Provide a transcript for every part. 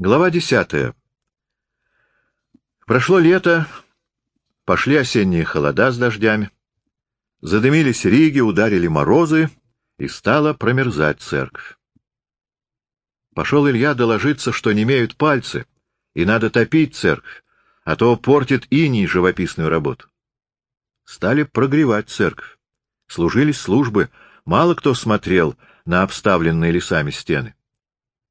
Глава десятая. Прошло лето, пошли осенние холода с дождями. Задымились риги, ударили морозы, и стала промерзать церковь. Пошел Илья доложиться, что не имеют пальцы, и надо топить церковь, а то портит иней живописную работу. Стали прогревать церковь. Служились службы, мало кто смотрел на обставленные лесами стены.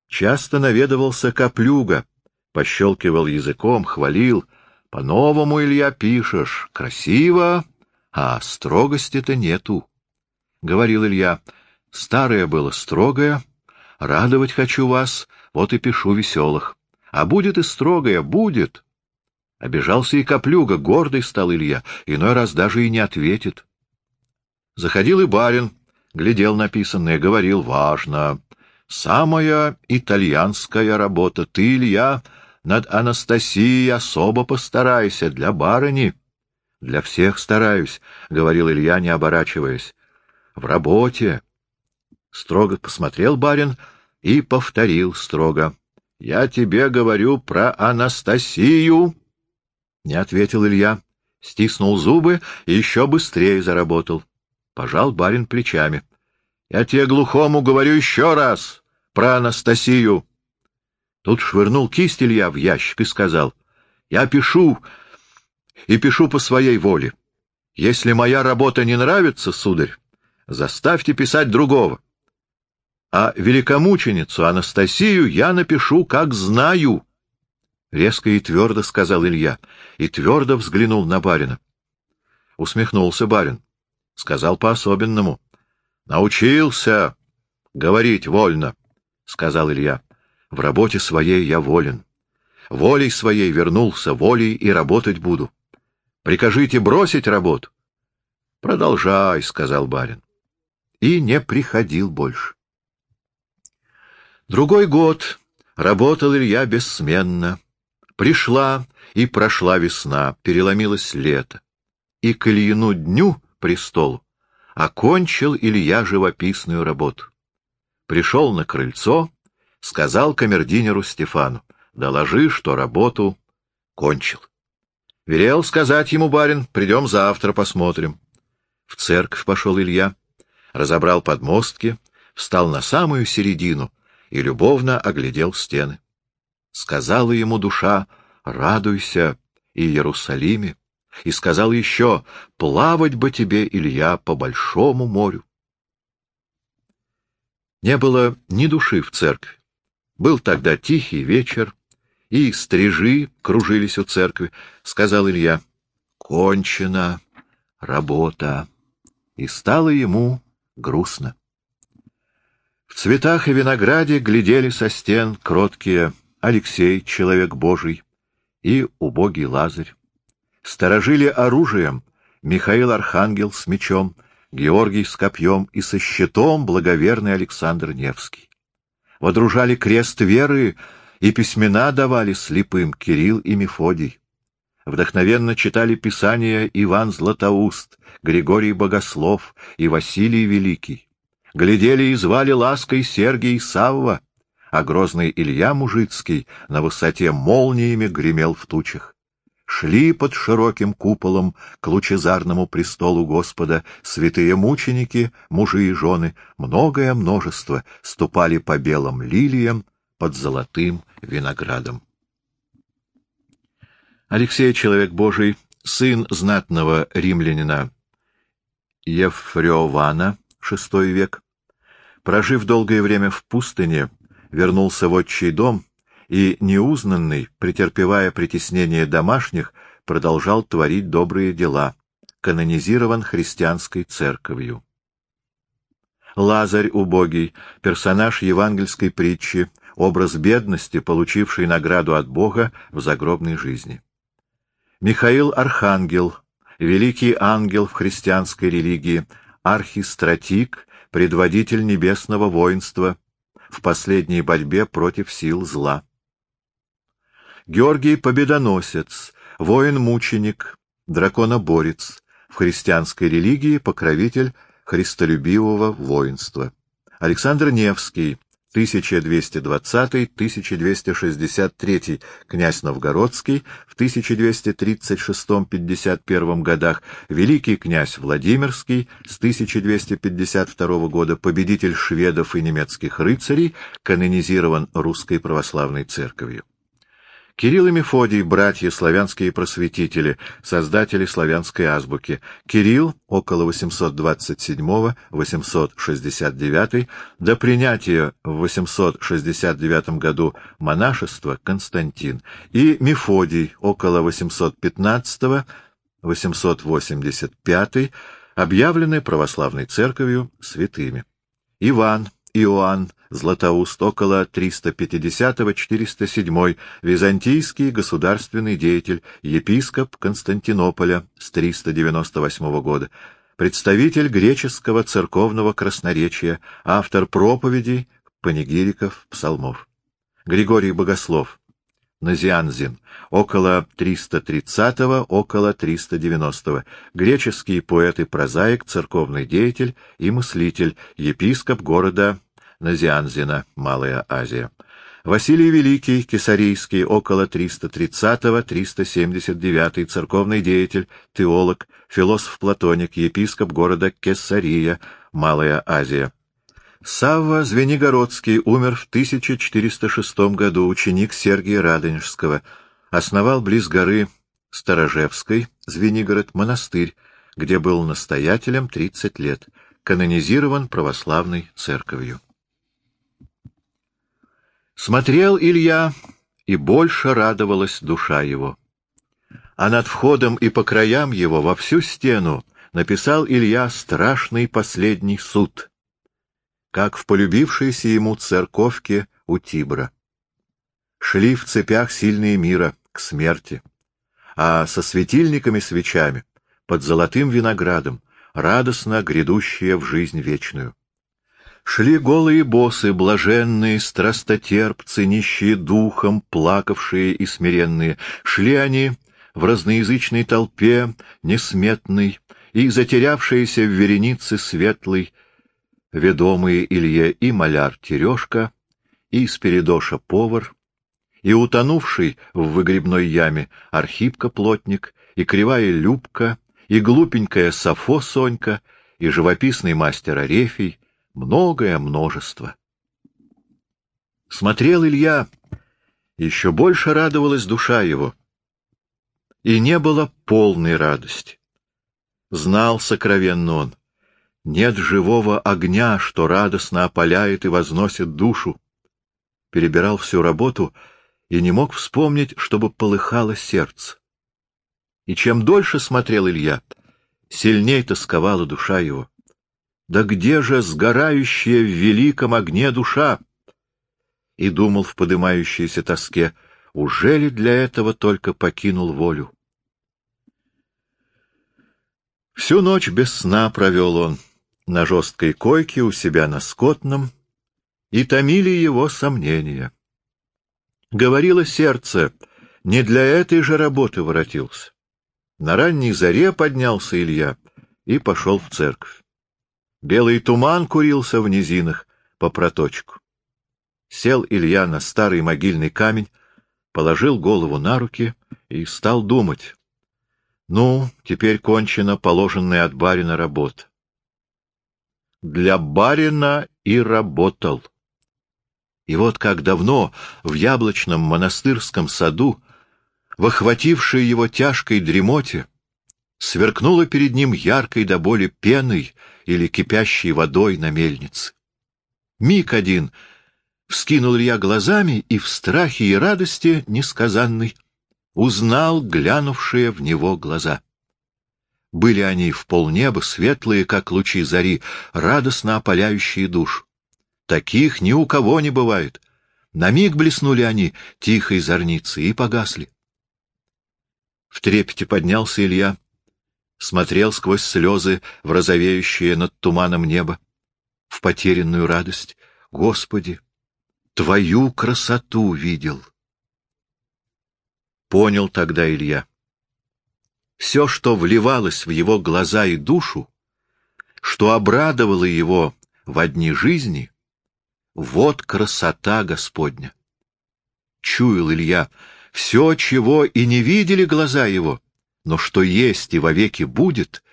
Часто наведывался Коплюга, пощелкивал языком, хвалил. По-новому, Илья, пишешь. Красиво, а строгости-то нету. Говорил Илья, старое было строгое, радовать хочу вас, вот и пишу веселых. А будет и строгое, будет. Обижался и Коплюга, гордый стал Илья, иной раз даже и не ответит. Заходил и барин, глядел написанное, говорил, важно. Самая итальянская работа. Ты, Илья, над Анастасией особо постарайся, для барыни. — Для всех стараюсь, — говорил Илья, не оборачиваясь. — В работе. Строго посмотрел барин и повторил строго. — Я тебе говорю про Анастасию. Не ответил Илья, стиснул зубы и еще быстрее заработал. Пожал барин плечами. — Я тебе глухому говорю еще раз про Анастасию. Тут швырнул кисть Илья в ящик и сказал, — Я пишу и пишу по своей воле. Если моя работа не нравится, сударь, заставьте писать другого. А великомученицу Анастасию я напишу, как знаю. Резко и твердо сказал Илья, и твердо взглянул на барина. Усмехнулся барин. Сказал по-особенному. — Научился говорить вольно. — сказал Илья. — В работе своей я волен. Волей своей вернулся, волей и работать буду. Прикажите бросить работу. — Продолжай, — сказал барин. И не приходил больше. Другой год работал Илья бессменно. Пришла и прошла весна, переломилось лето. И к Ильину дню престолу окончил Илья живописную работу пришел на крыльцо, сказал камердинеру Стефану, доложи, что работу кончил. Велел сказать ему, барин, придем завтра посмотрим. В церковь пошел Илья, разобрал подмостки, встал на самую середину и любовно оглядел стены. Сказала ему душа, радуйся, и Иерусалиме, и сказал еще, плавать бы тебе, Илья, по большому морю. Не было ни души в церкви. Был тогда тихий вечер, и стрижи кружились у церкви. Сказал Илья, кончена работа. И стало ему грустно. В цветах и винограде глядели со стен кроткие Алексей, человек Божий, и убогий Лазарь. Сторожили оружием Михаил Архангел с мечом — Георгий с копьем и со щитом благоверный Александр Невский. Водружали крест веры и письмена давали слепым Кирилл и Мефодий. Вдохновенно читали Писания Иван Златоуст, Григорий Богослов и Василий Великий. Глядели и звали лаской Сергий Савва, а грозный Илья Мужицкий на высоте молниями гремел в тучах шли под широким куполом к лучезарному престолу Господа святые мученики, мужи и жены, многое множество, ступали по белым лилиям под золотым виноградом. Алексей, человек Божий, сын знатного римлянина Ефреована, VI век, прожив долгое время в пустыне, вернулся в отчий дом — и неузнанный, претерпевая притеснение домашних, продолжал творить добрые дела, канонизирован христианской церковью. Лазарь убогий, персонаж евангельской притчи, образ бедности, получивший награду от Бога в загробной жизни. Михаил Архангел, великий ангел в христианской религии, архистратик, предводитель небесного воинства в последней борьбе против сил зла. Георгий Победоносец, воин-мученик, драконоборец, в христианской религии покровитель христолюбивого воинства. Александр Невский, 1220-1263 князь Новгородский, в 1236-51 годах великий князь Владимирский, с 1252 года победитель шведов и немецких рыцарей, канонизирован Русской Православной Церковью. Кирилл и Мефодий — братья славянские просветители, создатели славянской азбуки. Кирилл — около 827-869, до принятия в 869 году монашества Константин, и Мефодий — около 815-885, объявлены православной церковью святыми. Иван — Иоанн Златоуст около 350-407, византийский государственный деятель, епископ Константинополя с 398 года, представитель греческого церковного красноречия, автор проповедей, панигириков, псалмов. Григорий Богослов, Назианзин, около 330-го, около 390-го, греческий поэт и прозаик, церковный деятель и мыслитель, епископ города Назианзина, Малая Азия. Василий Великий, Кесарийский, около 330-379, церковный деятель, теолог, философ-платоник, епископ города Кесария, Малая Азия. Савва Звенигородский умер в 1406 году, ученик Сергия Радонежского. Основал близ горы Сторожевской, Звенигород, монастырь, где был настоятелем 30 лет, канонизирован православной церковью. Смотрел Илья, и больше радовалась душа его. А над входом и по краям его во всю стену написал Илья страшный последний суд — как в полюбившейся ему церковке у Тибра. Шли в цепях сильные мира к смерти, а со светильниками-свечами под золотым виноградом, радостно грядущие в жизнь вечную. Шли голые босы, блаженные, страстотерпцы, нищие духом, плакавшие и смиренные. Шли они в разноязычной толпе, несметной, и затерявшиеся в веренице светлой, ведомые Илье и маляр Терешка, и Спиридоша-повар, и утонувший в выгребной яме Архипка-плотник, и кривая Любка, и глупенькая Сафо Сонька, и живописный мастер Арефий, многое множество. Смотрел Илья, еще больше радовалась душа его, и не было полной радости. Знал сокровенно он, нет живого огня, что радостно опаляет и возносит душу. Перебирал всю работу и не мог вспомнить, чтобы полыхало сердце. И чем дольше смотрел Илья, сильней тосковала душа его. Да где же сгорающая в великом огне душа? И думал в подымающейся тоске, уже ли для этого только покинул волю? Всю ночь без сна провел он на жесткой койке у себя на скотном, и томили его сомнения. Говорило сердце, не для этой же работы воротился. На ранней заре поднялся Илья и пошел в церковь. Белый туман курился в низинах по проточку. Сел Илья на старый могильный камень, положил голову на руки и стал думать. Ну, теперь кончена положенная от барина работа для барина и работал. И вот как давно в яблочном монастырском саду, в охватившей его тяжкой дремоте, сверкнула перед ним яркой до боли пеной или кипящей водой на мельнице. Миг один вскинул я глазами и в страхе и радости несказанной узнал глянувшие в него глаза. Были они в полнеба, светлые, как лучи зари, радостно опаляющие душ. Таких ни у кого не бывает. На миг блеснули они тихой зорницей и погасли. В трепете поднялся Илья, смотрел сквозь слезы в розовеющее над туманом небо, в потерянную радость. Господи, Твою красоту видел! Понял тогда Илья все, что вливалось в его глаза и душу, что обрадовало его в одни жизни, Вот красота Господня! Чуял Илья все, чего и не видели глаза его, но что есть и вовеки будет,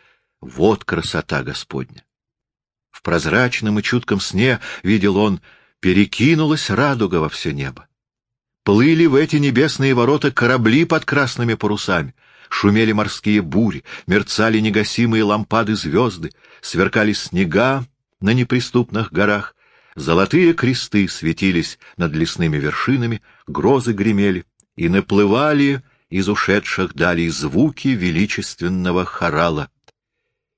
вот красота Господня. В прозрачном и чутком сне, видел он, перекинулась радуга во все небо. Плыли в эти небесные ворота корабли под красными парусами, шумели морские бури, мерцали негасимые лампады звезды, сверкали снега на неприступных горах, золотые кресты светились над лесными вершинами, грозы гремели, и наплывали из ушедших далей звуки величественного хорала.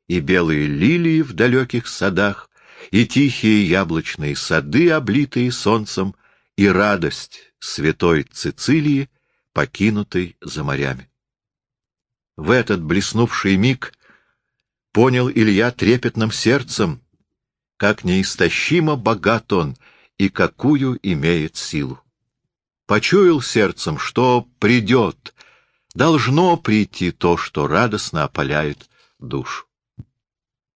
И белые лилии в далеких садах, и тихие яблочные сады, облитые солнцем, и радость святой Цицилии, покинутой за морями. В этот блеснувший миг понял Илья трепетным сердцем, как неистощимо богат он и какую имеет силу. Почуял сердцем, что придет, должно прийти то, что радостно опаляет душу.